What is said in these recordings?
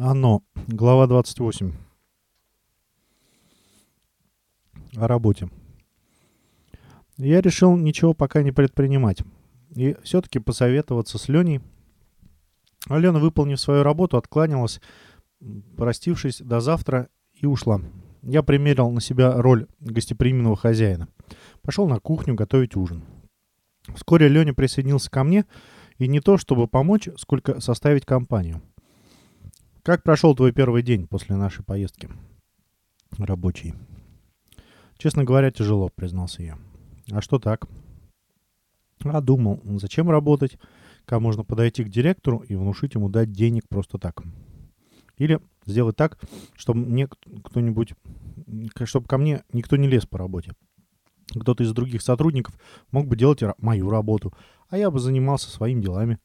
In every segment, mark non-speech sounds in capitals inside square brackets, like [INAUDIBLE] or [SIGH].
Оно. Глава 28. О работе. Я решил ничего пока не предпринимать. И все-таки посоветоваться с Леней. Алена, выполнив свою работу, откланялась, простившись до завтра, и ушла. Я примерил на себя роль гостеприимного хозяина. Пошел на кухню готовить ужин. Вскоре Леня присоединился ко мне, и не то чтобы помочь, сколько составить компанию. Как прошел твой первый день после нашей поездки? Рабочий. Честно говоря, тяжело, признался я. А что так? А думал, зачем работать, как можно подойти к директору и внушить ему дать денег просто так. Или сделать так, чтобы мне кто-нибудь, чтобы ко мне никто не лез по работе. Кто-то из других сотрудников мог бы делать мою работу, а я бы занимался своими делами.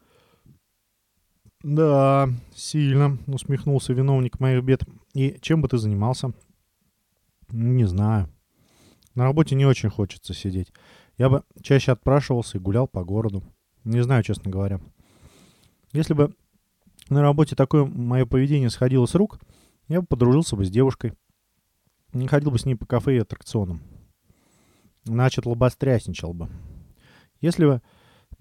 «Да, сильно», — усмехнулся виновник моих бед. «И чем бы ты занимался?» «Не знаю. На работе не очень хочется сидеть. Я бы чаще отпрашивался и гулял по городу. Не знаю, честно говоря. Если бы на работе такое мое поведение сходило с рук, я бы подружился бы с девушкой. Не ходил бы с ней по кафе и аттракционам. Значит, лобострясничал бы. Если бы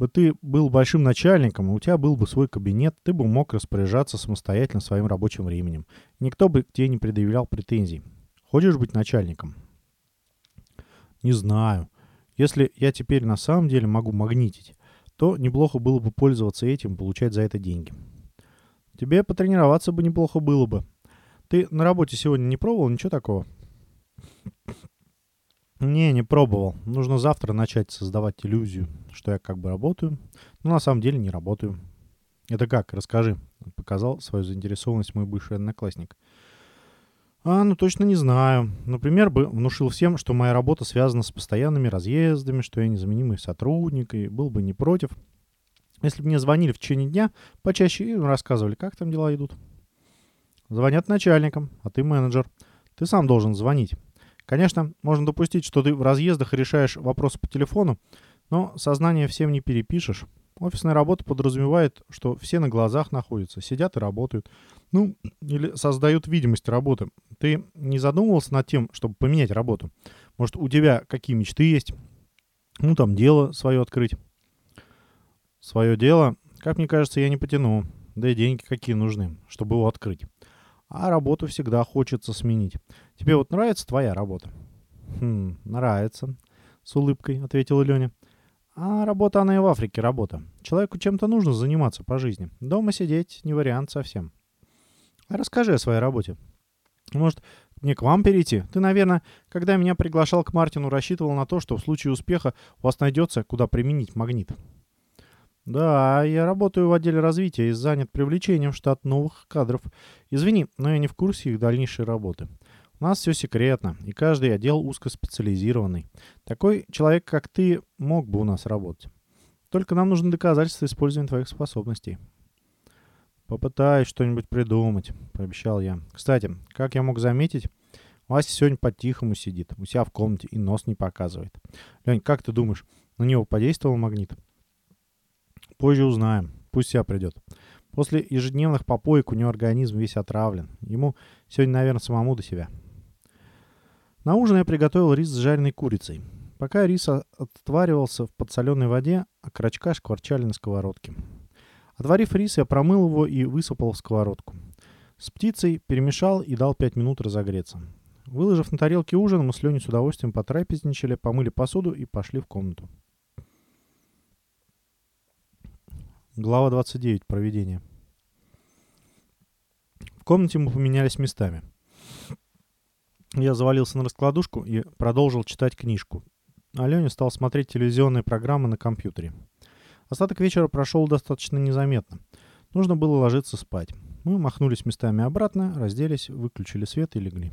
бы ты был большим начальником, у тебя был бы свой кабинет, ты бы мог распоряжаться самостоятельно своим рабочим временем. Никто бы к тебе не предъявлял претензий. Хочешь быть начальником? Не знаю. Если я теперь на самом деле могу магнитить, то неплохо было бы пользоваться этим, получать за это деньги. Тебе потренироваться бы неплохо было бы. Ты на работе сегодня не пробовал ничего такого? Не, не пробовал. Нужно завтра начать создавать иллюзию, что я как бы работаю, но на самом деле не работаю. Это как? Расскажи. Показал свою заинтересованность мой бывший одноклассник. А, ну точно не знаю. Например, бы внушил всем, что моя работа связана с постоянными разъездами, что я незаменимый сотрудник и был бы не против. Если бы мне звонили в течение дня, почаще и рассказывали, как там дела идут. Звонят начальникам, а ты менеджер. Ты сам должен звонить. Конечно, можно допустить, что ты в разъездах решаешь вопросы по телефону, но сознание всем не перепишешь. Офисная работа подразумевает, что все на глазах находятся, сидят и работают. Ну, или создают видимость работы. Ты не задумывался над тем, чтобы поменять работу? Может, у тебя какие мечты есть? Ну, там, дело свое открыть. Свое дело, как мне кажется, я не потяну. Да и деньги какие нужны, чтобы его открыть а работу всегда хочется сменить. Тебе вот нравится твоя работа? Хм, нравится, с улыбкой ответила Леня. А работа она и в Африке работа. Человеку чем-то нужно заниматься по жизни. Дома сидеть не вариант совсем. А расскажи о своей работе. Может, мне к вам перейти? Ты, наверное, когда меня приглашал к Мартину, рассчитывал на то, что в случае успеха у вас найдется, куда применить магнит. Да, я работаю в отделе развития и занят привлечением в штат новых кадров. Извини, но я не в курсе их дальнейшей работы. У нас все секретно, и каждый отдел узкоспециализированный. Такой человек, как ты, мог бы у нас работать. Только нам нужны доказательства использования твоих способностей. Попытаюсь что-нибудь придумать, пообещал я. Кстати, как я мог заметить, Вася сегодня по-тихому сидит, у себя в комнате и нос не показывает. Лень, как ты думаешь, на него подействовал магнит? Позже узнаем. Пусть себя придет. После ежедневных попоек у него организм весь отравлен. Ему сегодня, наверное, самому до себя. На ужин я приготовил рис с жареной курицей. Пока рис отваривался в подсоленной воде, а крачка шкварчали на сковородке. Отварив рис, я промыл его и высыпал в сковородку. С птицей перемешал и дал 5 минут разогреться. Выложив на тарелке ужин, мы с Леней с удовольствием потрапезничали, помыли посуду и пошли в комнату. Глава 29. Проведение. В комнате мы поменялись местами. Я завалился на раскладушку и продолжил читать книжку. А Леня стал смотреть телевизионные программы на компьютере. Остаток вечера прошел достаточно незаметно. Нужно было ложиться спать. Мы махнулись местами обратно, разделись, выключили свет и легли.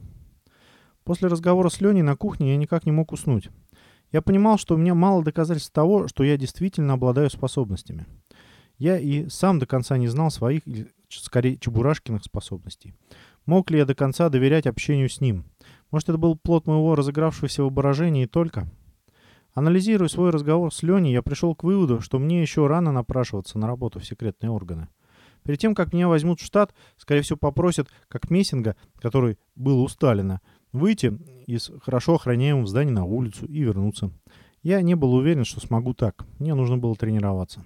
После разговора с Леней на кухне я никак не мог уснуть. Я понимал, что у меня мало доказательств того, что я действительно обладаю способностями. Я и сам до конца не знал своих, скорее, Чебурашкиных способностей. Мог ли я до конца доверять общению с ним? Может, это был плод моего разыгравшегося воображения и только? Анализируя свой разговор с Леней, я пришел к выводу, что мне еще рано напрашиваться на работу в секретные органы. Перед тем, как меня возьмут в штат, скорее всего, попросят, как Мессинга, который был у Сталина, выйти из хорошо охраняемого здания на улицу и вернуться. Я не был уверен, что смогу так. Мне нужно было тренироваться.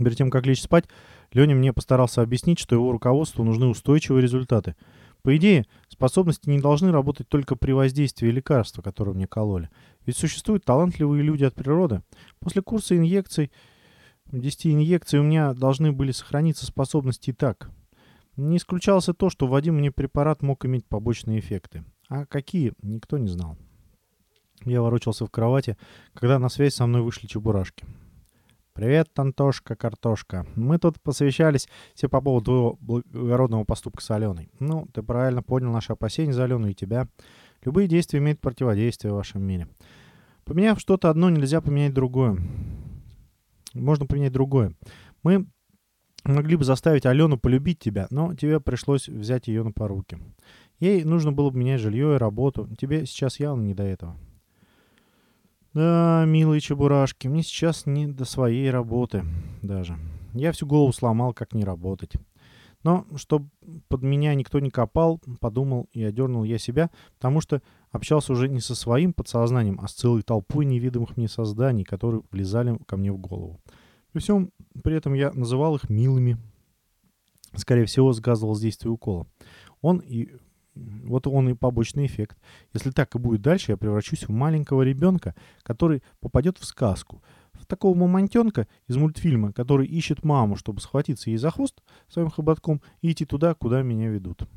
Перед тем, как лечь спать, Леня мне постарался объяснить, что его руководству нужны устойчивые результаты. По идее, способности не должны работать только при воздействии лекарства, которое мне кололи. Ведь существуют талантливые люди от природы. После курса инъекций, 10 инъекций у меня должны были сохраниться способности и так. Не исключалось то, что вводимый мне препарат мог иметь побочные эффекты. А какие, никто не знал. Я ворочался в кровати, когда на связь со мной вышли чебурашки. «Привет, Антошка, картошка. Мы тут посвящались все по поводу твоего благородного поступка с Аленой. Ну, ты правильно понял наши опасения за Алену и тебя. Любые действия имеют противодействие в вашем мире. Поменяв что-то одно, нельзя поменять другое. Можно поменять другое. Мы могли бы заставить Алену полюбить тебя, но тебе пришлось взять ее на поруки. Ей нужно было бы менять жилье и работу. Тебе сейчас явно не до этого. Да, милые чебурашки, мне сейчас не до своей работы даже. Я всю голову сломал, как не работать. Но, чтобы под меня никто не копал, подумал и одернул я себя, потому что общался уже не со своим подсознанием, а с целой толпой невидимых мне созданий, которые влезали ко мне в голову. При всем при этом я называл их милыми. Скорее всего, сгазывал действие укола. Он и вот он и побочный эффект. Если так и будет дальше, я превращусь в маленького ребенка, который попадет в сказку. В такого мамонтенка из мультфильма, который ищет маму, чтобы схватиться ей за хвост своим хоботком и идти туда, куда меня ведут.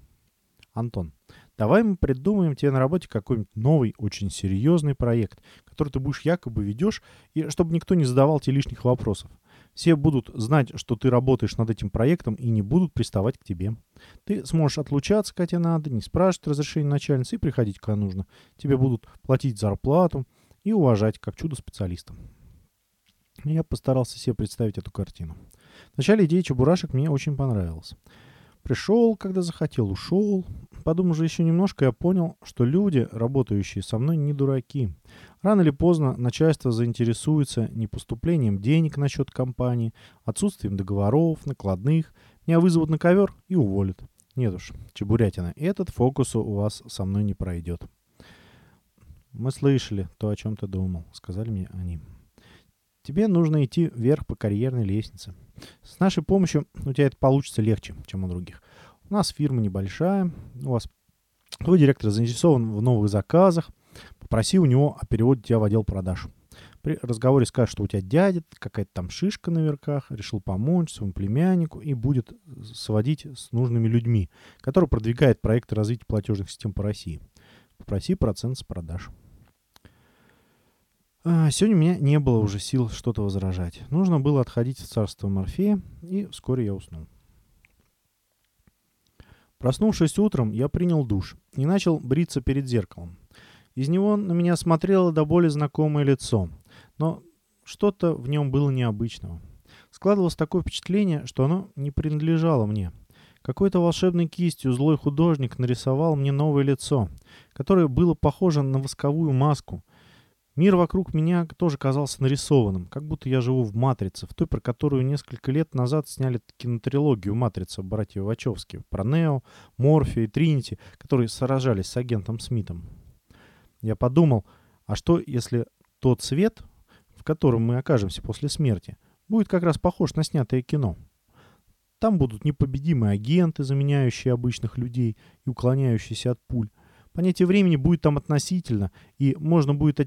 Антон, давай мы придумаем тебе на работе какой-нибудь новый, очень серьезный проект, который ты будешь якобы ведешь, и чтобы никто не задавал тебе лишних вопросов. Все будут знать, что ты работаешь над этим проектом и не будут приставать к тебе. Ты сможешь отлучаться, тебе надо, не спрашивать разрешения начальницы и приходить, когда нужно. Тебе будут платить зарплату и уважать как чудо-специалиста. Я постарался себе представить эту картину. Вначале идея чебурашек мне очень понравилась. Пришел, когда захотел, ушел. Подумав же еще немножко, я понял, что люди, работающие со мной, не дураки. Рано или поздно начальство заинтересуется не поступлением денег на счет компании, отсутствием договоров, накладных. Меня вызовут на ковер и уволят. Нет уж, чебурятина, этот фокус у вас со мной не пройдет. Мы слышали то, о чем ты думал, сказали мне они. Тебе нужно идти вверх по карьерной лестнице. С нашей помощью у тебя это получится легче, чем у других. У нас фирма небольшая, у вас твой директор заинтересован в новых заказах. Попроси у него о переводе тебя в отдел продаж. При разговоре скажешь, что у тебя дядя, какая-то там шишка на верках, решил помочь своему племяннику и будет сводить с нужными людьми, который продвигает проекты развития платежных систем по России. Попроси процент с продаж. А, сегодня у меня не было уже сил что-то возражать. Нужно было отходить в царство Морфея, и вскоре я уснул. Проснувшись утром, я принял душ и начал бриться перед зеркалом. Из него на меня смотрело до боли знакомое лицо, но что-то в нем было необычного. Складывалось такое впечатление, что оно не принадлежало мне. Какой-то волшебной кистью злой художник нарисовал мне новое лицо, которое было похоже на восковую маску — Мир вокруг меня тоже казался нарисованным, как будто я живу в «Матрице», в той, про которую несколько лет назад сняли кинотрилогию «Матрица» братья Вачовски, про Нео, Морфи и Тринити, которые сражались с агентом Смитом. Я подумал, а что если тот свет, в котором мы окажемся после смерти, будет как раз похож на снятое кино? Там будут непобедимые агенты, заменяющие обычных людей и уклоняющиеся от пуль. Понятие времени будет там относительно, и можно будет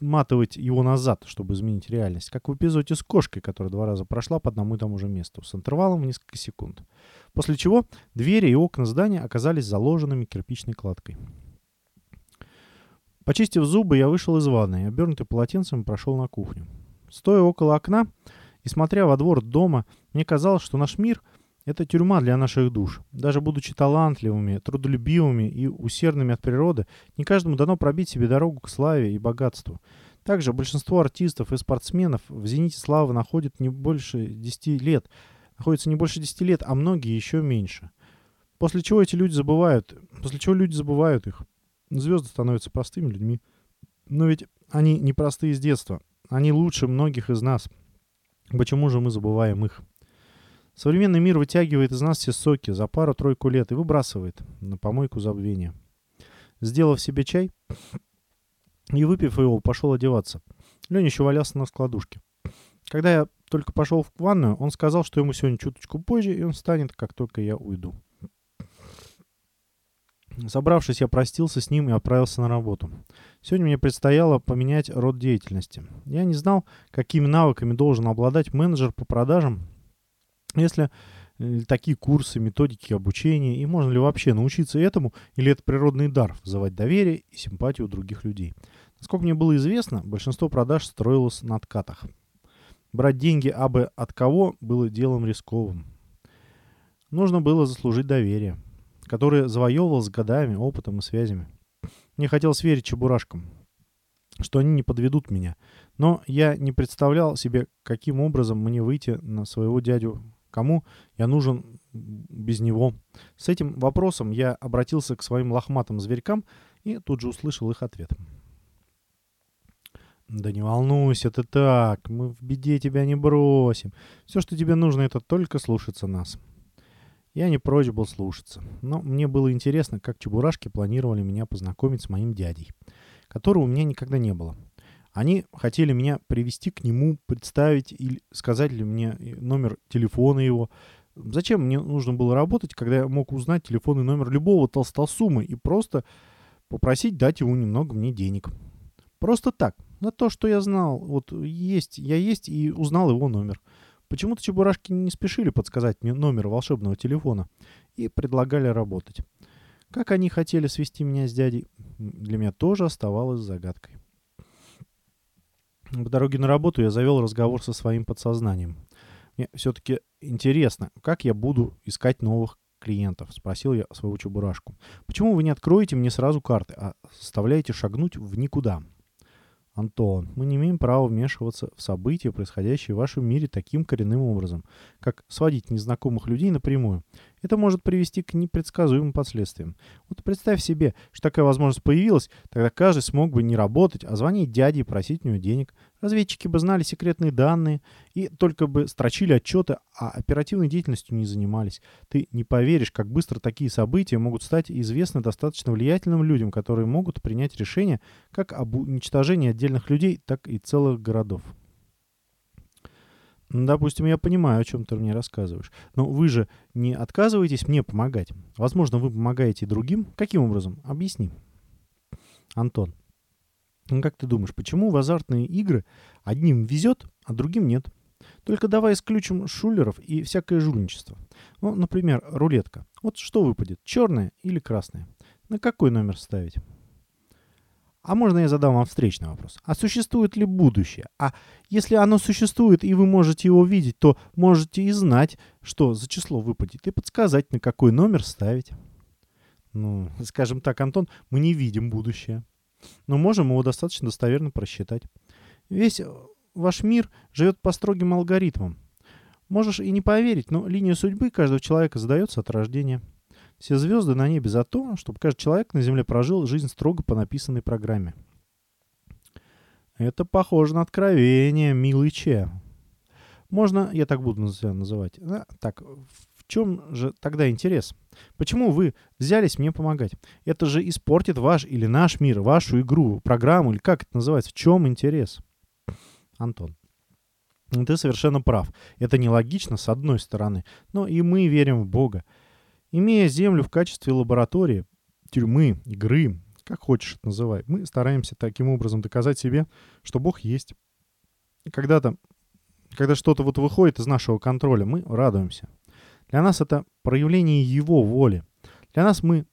матывать его назад, чтобы изменить реальность. Как в эпизоде с кошкой, которая два раза прошла по одному и тому же месту, с интервалом в несколько секунд. После чего двери и окна здания оказались заложенными кирпичной кладкой. Почистив зубы, я вышел из ванной, обернутый полотенцем, прошел на кухню. Стоя около окна и смотря во двор дома, мне казалось, что наш мир — это тюрьма для наших душ. Даже будучи талантливыми, трудолюбивыми и усердными от природы, не каждому дано пробить себе дорогу к славе и богатству. Также большинство артистов и спортсменов в зените славы находят не больше 10 лет, находятся не больше 10 лет, а многие еще меньше. После чего эти люди забывают, после чего люди забывают их. Звезды становятся простыми людьми. Но ведь они не простые с детства. Они лучше многих из нас. Почему же мы забываем их? Современный мир вытягивает из нас все соки за пару-тройку лет и выбрасывает на помойку забвения. Сделав себе чай и выпив его, пошел одеваться. Леня еще валялся на складушке. Когда я только пошел в ванную, он сказал, что ему сегодня чуточку позже, и он встанет, как только я уйду. Собравшись, я простился с ним и отправился на работу. Сегодня мне предстояло поменять род деятельности. Я не знал, какими навыками должен обладать менеджер по продажам, если э, такие курсы, методики обучения, и можно ли вообще научиться этому, или это природный дар – вызывать доверие и симпатию других людей. Насколько мне было известно, большинство продаж строилось на откатах. Брать деньги абы от кого было делом рисковым. Нужно было заслужить доверие который завоевывал с годами, опытом и связями. Мне хотелось верить чебурашкам, что они не подведут меня. Но я не представлял себе, каким образом мне выйти на своего дядю, кому я нужен без него. С этим вопросом я обратился к своим лохматым зверькам и тут же услышал их ответ. «Да не волнуйся ты так, мы в беде тебя не бросим. Все, что тебе нужно, это только слушаться нас». Я не прочь был слушаться, но мне было интересно, как чебурашки планировали меня познакомить с моим дядей, которого у меня никогда не было. Они хотели меня привести к нему, представить или сказать ли мне номер телефона его. Зачем мне нужно было работать, когда я мог узнать телефонный номер любого толстосумы и просто попросить дать ему немного мне денег? Просто так, на то, что я знал, вот есть, я есть и узнал его номер. Почему-то чебурашки не спешили подсказать мне номер волшебного телефона и предлагали работать. Как они хотели свести меня с дядей, для меня тоже оставалось загадкой. По дороге на работу я завел разговор со своим подсознанием. Мне все-таки интересно, как я буду искать новых клиентов? Спросил я своего чебурашку. Почему вы не откроете мне сразу карты, а заставляете шагнуть в никуда? Антон, мы не имеем права вмешиваться в события, происходящие в вашем мире таким коренным образом, как сводить незнакомых людей напрямую. Это может привести к непредсказуемым последствиям. Вот представь себе, что такая возможность появилась, тогда каждый смог бы не работать, а звонить дяде и просить у него денег. Разведчики бы знали секретные данные и только бы строчили отчеты, а оперативной деятельностью не занимались. Ты не поверишь, как быстро такие события могут стать известны достаточно влиятельным людям, которые могут принять решение как об уничтожении отдельных людей, так и целых городов. Допустим, я понимаю, о чем ты мне рассказываешь. Но вы же не отказываетесь мне помогать. Возможно, вы помогаете другим. Каким образом? Объясни. Антон. Ну, как ты думаешь, почему в азартные игры одним везет, а другим нет? Только давай исключим шулеров и всякое жульничество. Ну, например, рулетка. Вот что выпадет, черное или красное? На какой номер ставить? А можно я задам вам встречный вопрос? А существует ли будущее? А если оно существует и вы можете его видеть, то можете и знать, что за число выпадет, и подсказать, на какой номер ставить. Ну, скажем так, Антон, мы не видим будущее но можем его достаточно достоверно просчитать. Весь э, ваш мир живет по строгим алгоритмам. Можешь и не поверить, но линия судьбы каждого человека задается от рождения. Все звезды на небе за то, чтобы каждый человек на Земле прожил жизнь строго по написанной программе. Это похоже на откровение, милый Че. Можно, я так буду называть, да, так, чем же тогда интерес? Почему вы взялись мне помогать? Это же испортит ваш или наш мир, вашу игру, программу, или как это называется? В чем интерес? Антон. Ты совершенно прав. Это нелогично, с одной стороны. Но и мы верим в Бога. Имея Землю в качестве лаборатории, тюрьмы, игры, как хочешь это называй, мы стараемся таким образом доказать себе, что Бог есть. Когда-то, когда что-то вот выходит из нашего контроля, мы радуемся. Для нас это проявление Его воли. Для нас мы,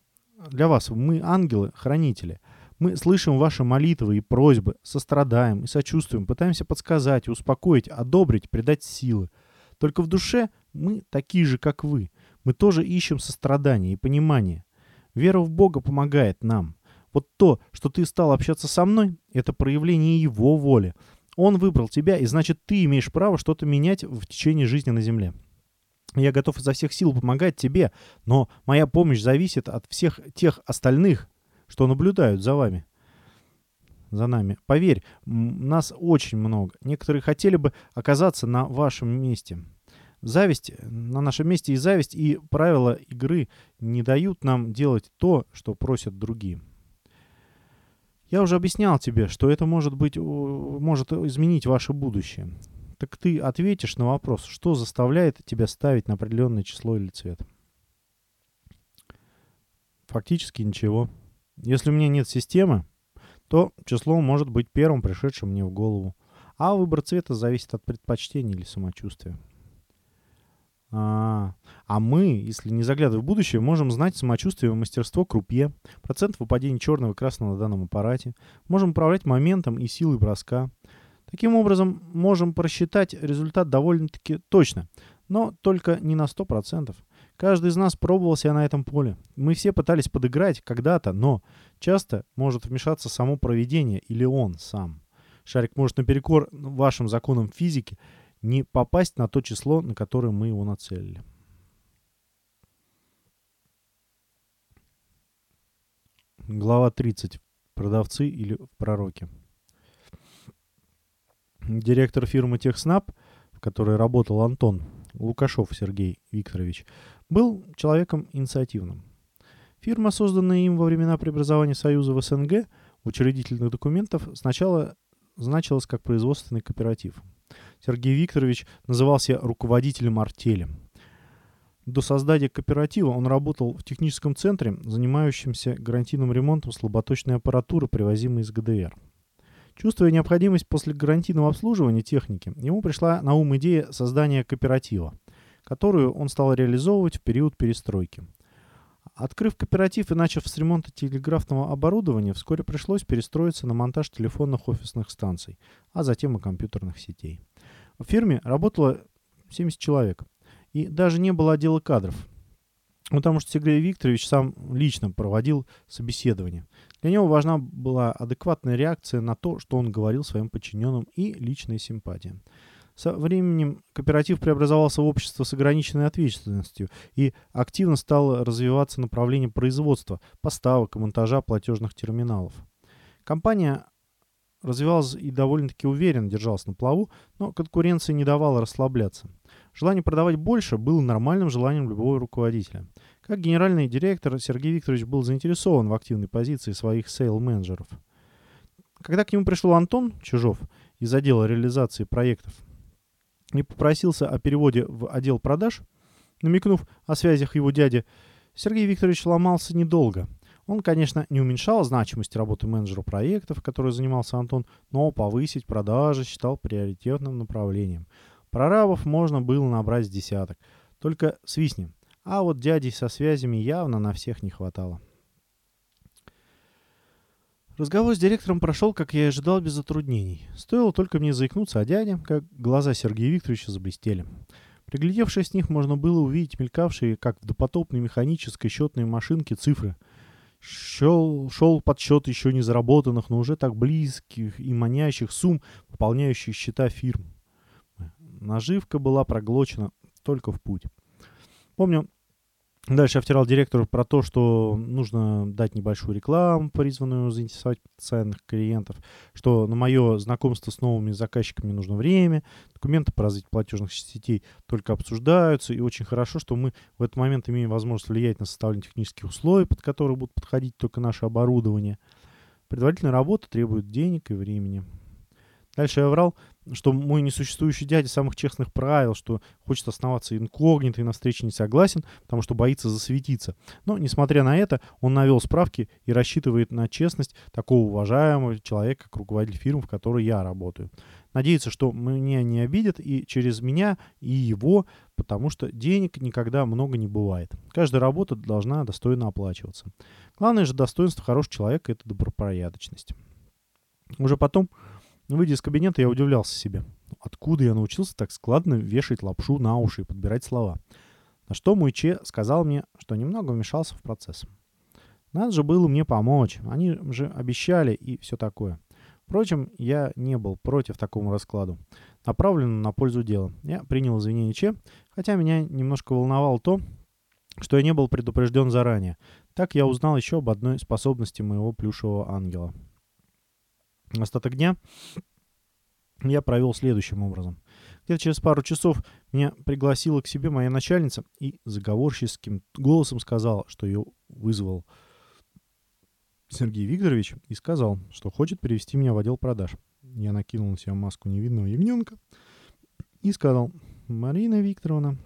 для вас мы ангелы, хранители. Мы слышим ваши молитвы и просьбы, сострадаем и сочувствуем, пытаемся подсказать, успокоить, одобрить, придать силы. Только в душе мы такие же, как вы. Мы тоже ищем сострадания и понимания. Вера в Бога помогает нам. Вот то, что ты стал общаться со мной, это проявление Его воли. Он выбрал тебя, и значит, ты имеешь право что-то менять в течение жизни на земле. Я готов изо всех сил помогать тебе, но моя помощь зависит от всех тех остальных, что наблюдают за вами. За нами. Поверь, нас очень много. Некоторые хотели бы оказаться на вашем месте. Зависть на нашем месте и зависть, и правила игры не дают нам делать то, что просят другие. Я уже объяснял тебе, что это может быть, может изменить ваше будущее. Так ты ответишь на вопрос, что заставляет тебя ставить на определенное число или цвет. Фактически ничего. Если у меня нет системы, то число может быть первым пришедшим мне в голову. А выбор цвета зависит от предпочтений или самочувствия. А, а мы, если не заглядывая в будущее, можем знать самочувствие и мастерство крупье, процент выпадения черного и красного на данном аппарате, можем управлять моментом и силой броска. Таким образом, можем просчитать результат довольно-таки точно, но только не на 100%. Каждый из нас пробовал себя на этом поле. Мы все пытались подыграть когда-то, но часто может вмешаться само проведение или он сам. Шарик может наперекор вашим законам физики – не попасть на то число, на которое мы его нацелили. Глава 30. Продавцы или пророки. Директор фирмы Техснаб, в которой работал Антон Лукашов Сергей Викторович, был человеком инициативным. Фирма, созданная им во времена преобразования Союза в СНГ, учредительных документов сначала значилась как производственный кооператив – Сергей Викторович назывался руководителем артели. До создания кооператива он работал в техническом центре, занимающемся гарантийным ремонтом слаботочной аппаратуры, привозимой из ГДР. Чувствуя необходимость после гарантийного обслуживания техники, ему пришла на ум идея создания кооператива, которую он стал реализовывать в период перестройки. Открыв кооператив и начав с ремонта телеграфного оборудования, вскоре пришлось перестроиться на монтаж телефонных офисных станций, а затем и компьютерных сетей. В фирме работало 70 человек. И даже не было отдела кадров. Потому что Сергей Викторович сам лично проводил собеседование. Для него важна была адекватная реакция на то, что он говорил своим подчиненным, и личная симпатия. Со временем кооператив преобразовался в общество с ограниченной ответственностью и активно стало развиваться направление производства, поставок и монтажа платежных терминалов. Компания развивалась и довольно-таки уверенно держалась на плаву, но конкуренция не давала расслабляться. Желание продавать больше было нормальным желанием любого руководителя. Как генеральный директор, Сергей Викторович был заинтересован в активной позиции своих сейл-менеджеров. Когда к нему пришел Антон Чижов из отдела реализации проектов и попросился о переводе в отдел продаж, намекнув о связях его дяди, Сергей Викторович ломался недолго – он, конечно, не уменьшал значимость работы менеджера проектов, которой занимался Антон, но повысить продажи считал приоритетным направлением. Прорабов можно было набрать с десяток. Только свистни. А вот дядей со связями явно на всех не хватало. Разговор с директором прошел, как я и ожидал, без затруднений. Стоило только мне заикнуться о дяде, как глаза Сергея Викторовича заблестели. Приглядевшись с них, можно было увидеть мелькавшие, как в допотопной механической счетной машинке, цифры — Шел, шел подсчет еще не заработанных, но уже так близких и манящих сумм, пополняющих счета фирм. Наживка была проглочена только в путь. Помню, Дальше я втирал директору про то, что нужно дать небольшую рекламу, призванную заинтересовать потенциальных клиентов, что на мое знакомство с новыми заказчиками нужно время, документы по развитию платежных сетей только обсуждаются, и очень хорошо, что мы в этот момент имеем возможность влиять на составление технических условий, под которые будут подходить только наше оборудование. Предварительная работа требует денег и времени. Дальше я врал, что мой несуществующий дядя самых честных правил, что хочет оставаться инкогнито и на встрече не согласен, потому что боится засветиться. Но, несмотря на это, он навел справки и рассчитывает на честность такого уважаемого человека, как руководитель фирмы, в которой я работаю. Надеется, что меня не обидят и через меня, и его, потому что денег никогда много не бывает. Каждая работа должна достойно оплачиваться. Главное же достоинство хорошего человека – это добропорядочность. Уже потом Выйдя из кабинета, я удивлялся себе. Откуда я научился так складно вешать лапшу на уши и подбирать слова? На что мой Че сказал мне, что немного вмешался в процесс. Надо же было мне помочь. Они же обещали и все такое. Впрочем, я не был против такому раскладу, направленному на пользу дела. Я принял извинения Че, хотя меня немножко волновало то, что я не был предупрежден заранее. Так я узнал еще об одной способности моего плюшевого ангела. Остаток дня я провел следующим образом. Где-то через пару часов меня пригласила к себе моя начальница и заговорческим голосом сказала, что ее вызвал Сергей Викторович и сказал, что хочет перевести меня в отдел продаж. Я накинул на себя маску невидного ягненка и сказал, Марина Викторовна,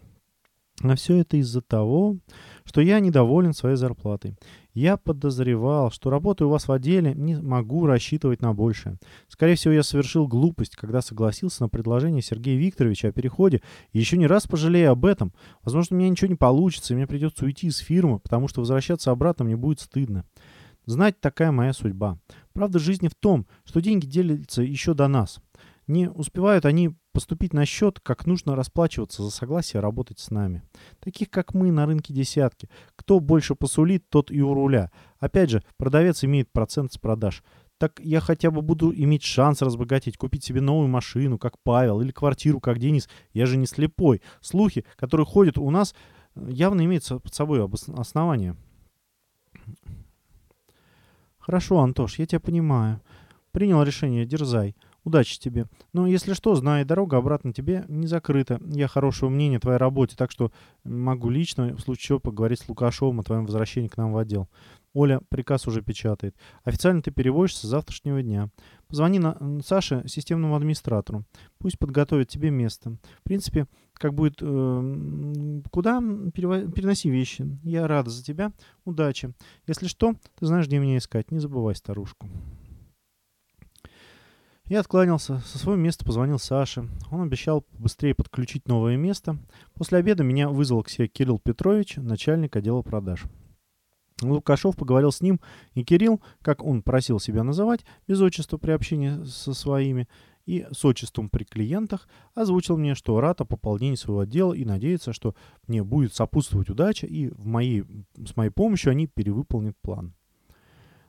а все это из-за того, что я недоволен своей зарплатой. Я подозревал, что работая у вас в отделе, не могу рассчитывать на большее. Скорее всего, я совершил глупость, когда согласился на предложение Сергея Викторовича о переходе, и еще не раз пожалею об этом. Возможно, у меня ничего не получится, и мне придется уйти из фирмы, потому что возвращаться обратно мне будет стыдно. Знать такая моя судьба. Правда жизни в том, что деньги делятся еще до нас. Не успевают они поступить на счет, как нужно расплачиваться за согласие работать с нами. Таких, как мы, на рынке десятки. Кто больше посулит, тот и у руля. Опять же, продавец имеет процент с продаж. Так я хотя бы буду иметь шанс разбогатеть, купить себе новую машину, как Павел, или квартиру, как Денис. Я же не слепой. Слухи, которые ходят у нас, явно имеют под собой основания. Хорошо, Антош, я тебя понимаю. Принял решение, дерзай. Удачи тебе. Но если что, знай, дорога обратно тебе не закрыта. Я хорошего мнения о твоей работе, так что могу лично, в случае чего, поговорить с Лукашовым о твоем возвращении к нам в отдел. Оля приказ уже печатает. Официально ты переводишься с завтрашнего дня. Позвони на Саше, системному администратору. Пусть подготовит тебе место. В принципе, как будет... Э, куда? Переноси вещи. Я рада за тебя. Удачи. Если что, ты знаешь, где меня искать. Не забывай старушку. Я откланялся. Со своего места позвонил Саше. Он обещал быстрее подключить новое место. После обеда меня вызвал к себе Кирилл Петрович, начальник отдела продаж. Лукашов поговорил с ним, и Кирилл, как он просил себя называть, без отчества при общении со своими и с отчеством при клиентах, озвучил мне, что рад о пополнении своего отдела и надеется, что мне будет сопутствовать удача, и в моей, с моей помощью они перевыполнят план.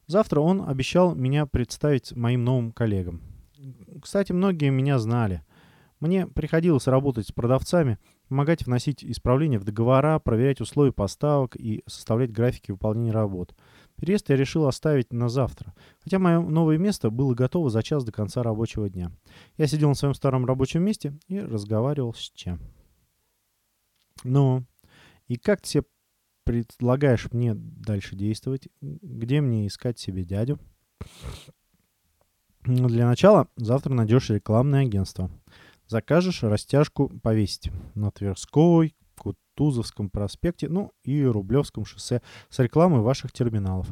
Завтра он обещал меня представить моим новым коллегам. Кстати, многие меня знали. Мне приходилось работать с продавцами, помогать вносить исправления в договора, проверять условия поставок и составлять графики выполнения работ. Переезд я решил оставить на завтра, хотя мое новое место было готово за час до конца рабочего дня. Я сидел на своем старом рабочем месте и разговаривал с Че. «Ну, и как ты себе предлагаешь мне дальше действовать? Где мне искать себе дядю?» Ну, для начала завтра найдешь рекламное агентство. Закажешь растяжку повесить на Тверской, Кутузовском проспекте, ну и Рублевском шоссе с рекламой ваших терминалов.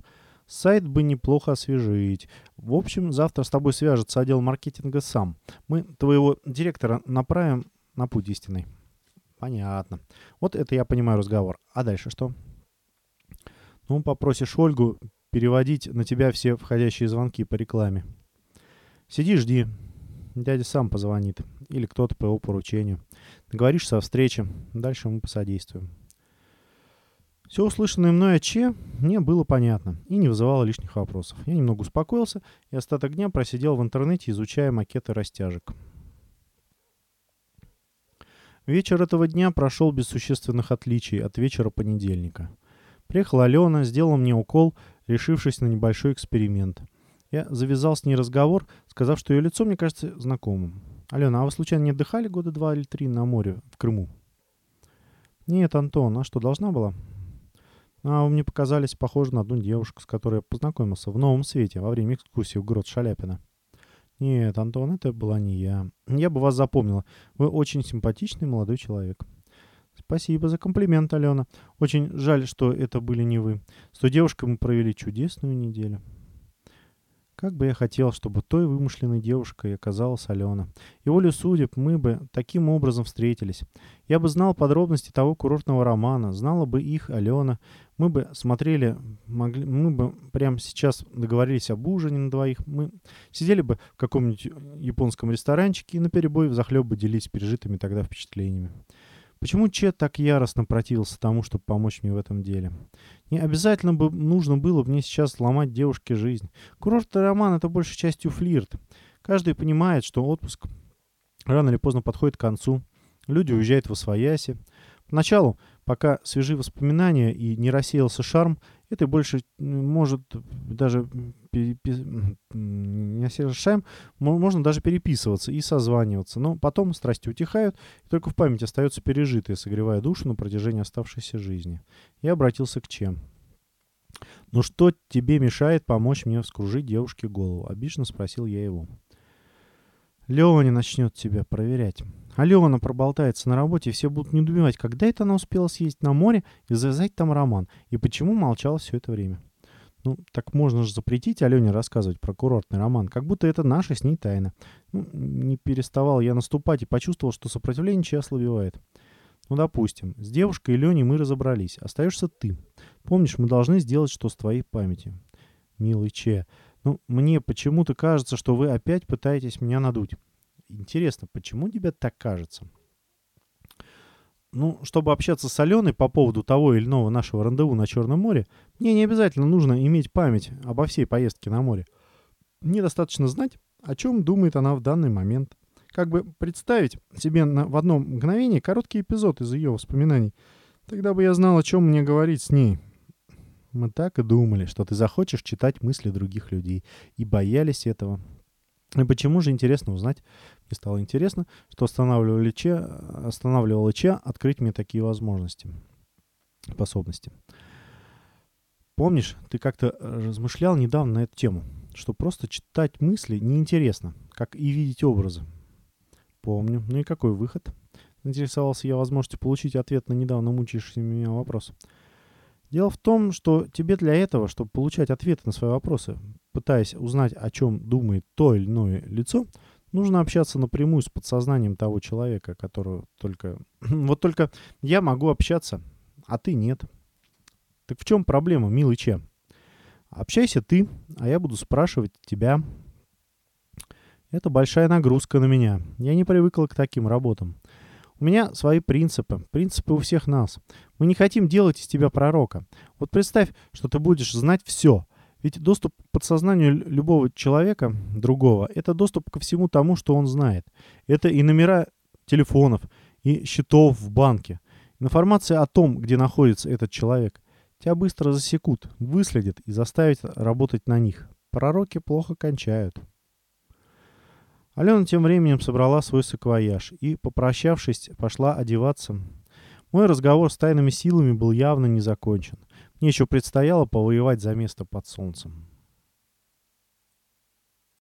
Сайт бы неплохо освежить. В общем, завтра с тобой свяжется отдел маркетинга сам. Мы твоего директора направим на путь истинный. Понятно. Вот это я понимаю разговор. А дальше что? Ну, попросишь Ольгу переводить на тебя все входящие звонки по рекламе. Сиди, жди. Дядя сам позвонит. Или кто-то по его поручению. Договоришься о встрече. Дальше мы посодействуем. Все услышанное мной о Че мне было понятно и не вызывало лишних вопросов. Я немного успокоился и остаток дня просидел в интернете, изучая макеты растяжек. Вечер этого дня прошел без существенных отличий от вечера понедельника. Приехала Алена, сделала мне укол, решившись на небольшой эксперимент. Я завязал с ней разговор, сказав, что ее лицо мне кажется знакомым. «Алена, а вы случайно не отдыхали года два или три на море в Крыму?» «Нет, Антон, а что, должна была?» «А вы мне показались похожи на одну девушку, с которой я познакомился в Новом Свете во время экскурсии в город Шаляпина». «Нет, Антон, это была не я. Я бы вас запомнила. Вы очень симпатичный молодой человек». «Спасибо за комплимент, Алена. Очень жаль, что это были не вы. С той девушкой мы провели чудесную неделю». Как бы я хотел, чтобы той вымышленной девушкой оказалась Алена. И волю судеб мы бы таким образом встретились. Я бы знал подробности того курортного романа, знала бы их Алена. Мы бы смотрели, могли, мы бы прямо сейчас договорились об ужине на двоих. Мы сидели бы в каком-нибудь японском ресторанчике и наперебой взахлеб бы делились пережитыми тогда впечатлениями. Почему Чет так яростно противился тому, чтобы помочь мне в этом деле? Не обязательно бы нужно было мне сейчас сломать девушке жизнь. Курортный роман — это большей частью флирт. Каждый понимает, что отпуск рано или поздно подходит к концу. Люди уезжают в Освояси. Поначалу Пока свежи воспоминания и не рассеялся шарм, это больше может даже не рассеялся можно даже переписываться и созваниваться. Но потом страсти утихают, и только в памяти остается пережитое, согревая душу на протяжении оставшейся жизни. Я обратился к Чем. «Ну что тебе мешает помочь мне вскружить девушке голову?» — обиженно спросил я его. «Леня начнет тебя проверять». Алена проболтается на работе, и все будут недоумевать, когда это она успела съездить на море и завязать там роман, и почему молчала все это время. Ну, так можно же запретить Алене рассказывать про курортный роман, как будто это наша с ней тайна. Ну, не переставал я наступать и почувствовал, что сопротивление Че ослабевает. Ну, допустим, с девушкой Леней мы разобрались. Остаешься ты. Помнишь, мы должны сделать что с твоей памятью. Милый Че, ну, мне почему-то кажется, что вы опять пытаетесь меня надуть. Интересно, почему тебе так кажется? Ну, чтобы общаться с Аленой по поводу того или иного нашего рандеву на Черном море, мне не обязательно нужно иметь память обо всей поездке на море. Мне достаточно знать, о чем думает она в данный момент. Как бы представить себе на, в одно мгновение короткий эпизод из ее воспоминаний. Тогда бы я знал, о чем мне говорить с ней. Мы так и думали, что ты захочешь читать мысли других людей, и боялись этого. И почему же интересно узнать, мне стало интересно, что останавливало Че, останавливало Че открыть мне такие возможности, способности. Помнишь, ты как-то размышлял недавно на эту тему, что просто читать мысли неинтересно, как и видеть образы. Помню. Ну и какой выход? Интересовался я возможностью получить ответ на недавно мучившийся меня вопрос. Дело в том, что тебе для этого, чтобы получать ответы на свои вопросы, пытаясь узнать, о чем думает то или иное лицо, нужно общаться напрямую с подсознанием того человека, которого только... [CLEARS THROAT] вот только я могу общаться, а ты нет. Так в чем проблема, милый Че? Общайся ты, а я буду спрашивать тебя. Это большая нагрузка на меня. Я не привыкла к таким работам. У меня свои принципы, принципы у всех нас. Мы не хотим делать из тебя пророка. Вот представь, что ты будешь знать все. Ведь доступ к подсознанию любого человека, другого, это доступ ко всему тому, что он знает. Это и номера телефонов, и счетов в банке. Информация о том, где находится этот человек. Тебя быстро засекут, выследят и заставят работать на них. Пророки плохо кончают. Алена тем временем собрала свой саквояж и, попрощавшись, пошла одеваться. Мой разговор с тайными силами был явно не закончен. Мне еще предстояло повоевать за место под солнцем.